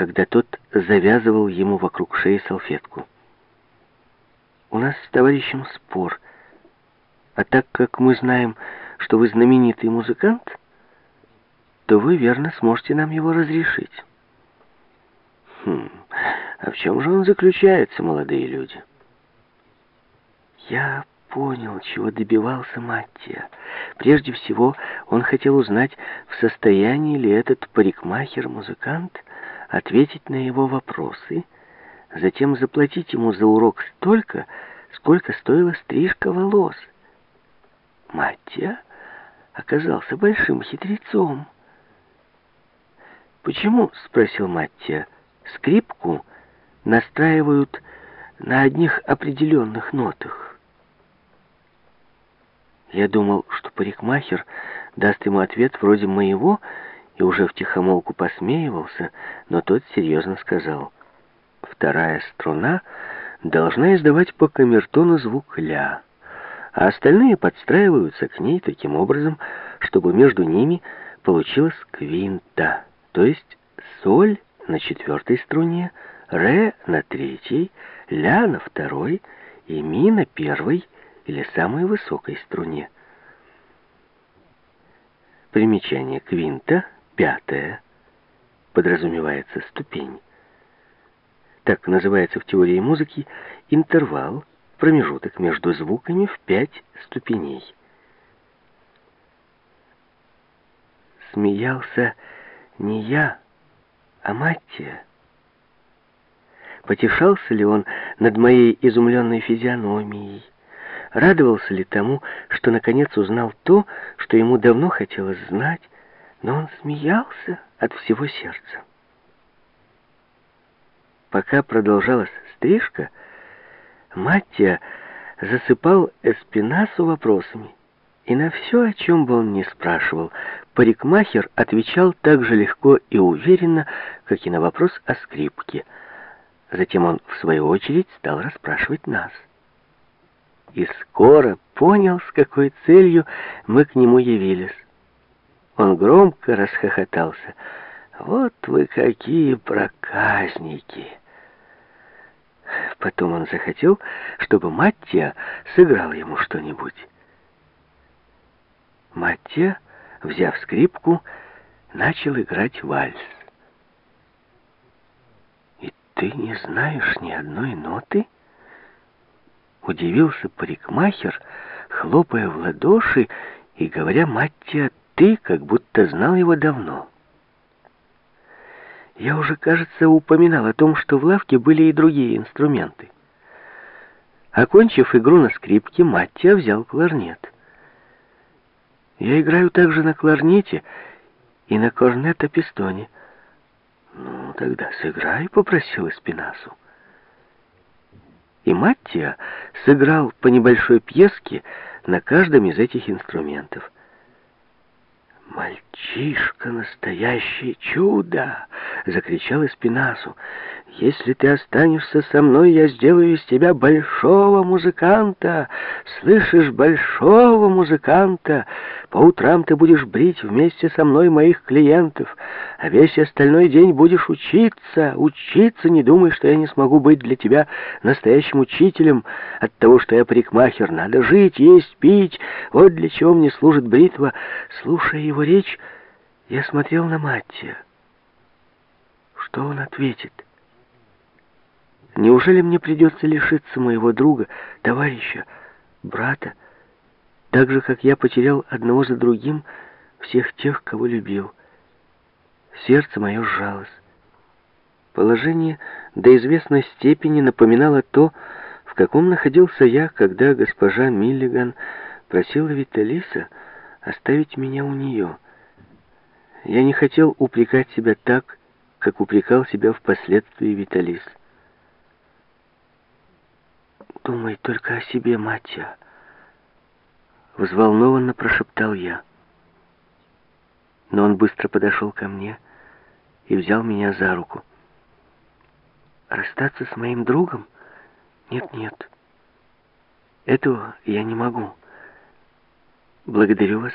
когда тот завязывал ему вокруг шеи салфетку. «У нас с товарищем спор, а так как мы знаем, что вы знаменитый музыкант, то вы верно сможете нам его разрешить». «Хм, а в чем же он заключается, молодые люди?» Я понял, чего добивался Маттия. Прежде всего, он хотел узнать, в состоянии ли этот парикмахер-музыкант ответить на его вопросы, затем заплатить ему за урок столько, сколько стоила стрижка волос. Маттия оказался большим хитрецом. «Почему?» — спросил Маттия. «Скрипку настраивают на одних определенных нотах». Я думал, что парикмахер даст ему ответ вроде моего, и уже втихомолку посмеивался, но тот серьезно сказал, «Вторая струна должна издавать по камертону звук «ля», а остальные подстраиваются к ней таким образом, чтобы между ними получилась квинта, то есть соль на четвертой струне, ре на третьей, ля на второй и ми на первой, или самой высокой струне. Примечание квинта, пятая, подразумевается ступень. Так называется в теории музыки интервал, промежуток между звуками в пять ступеней. Смеялся не я, а Маттия. Потешался ли он над моей изумленной физиономией? радовался ли тому, что наконец узнал то, что ему давно хотелось знать, но он смеялся от всего сердца. Пока продолжалась стрижка, Маттия засыпал Эспинасу вопросами. И на все, о чем бы он ни спрашивал, парикмахер отвечал так же легко и уверенно, как и на вопрос о скрипке. Затем он, в свою очередь, стал расспрашивать нас и скоро понял, с какой целью мы к нему явились. Он громко расхохотался. «Вот вы какие проказники!» Потом он захотел, чтобы Маттия сыграл ему что-нибудь. Маттия, взяв скрипку, начал играть вальс. «И ты не знаешь ни одной ноты?» Удивился парикмахер, хлопая в ладоши и говоря «Маттия, ты», как будто знал его давно. Я уже, кажется, упоминал о том, что в лавке были и другие инструменты. Окончив игру на скрипке, Маттия взял кларнет. Я играю также на кларнете и на корнето-пистоне. «Ну, тогда сыграй», — попросил Эспинасу и Маттия сыграл по небольшой пьеске на каждом из этих инструментов. «Мальчишка, настоящее чудо!» — закричал Эспинасу. «Если ты останешься со мной, я сделаю из тебя большого музыканта! Слышишь, большого музыканта! По утрам ты будешь брить вместе со мной моих клиентов, а весь остальной день будешь учиться, учиться, не думай, что я не смогу быть для тебя настоящим учителем от того, что я парикмахер. Надо жить, есть, пить, вот для чего мне служит бритва. Слушая его речь, я смотрел на Маттия. Что он ответит? Неужели мне придется лишиться моего друга, товарища, брата, так же, как я потерял одного за другим всех тех, кого любил? Сердце мое сжалось. Положение до известной степени напоминало то, в каком находился я, когда госпожа Миллиган просила Виталиса оставить меня у нее. Я не хотел упрекать себя так, как упрекал себя впоследствии Виталис. «Думай только о себе, Матья!» Взволнованно прошептал я. Но он быстро подошел ко мне и взял меня за руку. «Расстаться с моим другом? Нет-нет. Этого я не могу. Благодарю вас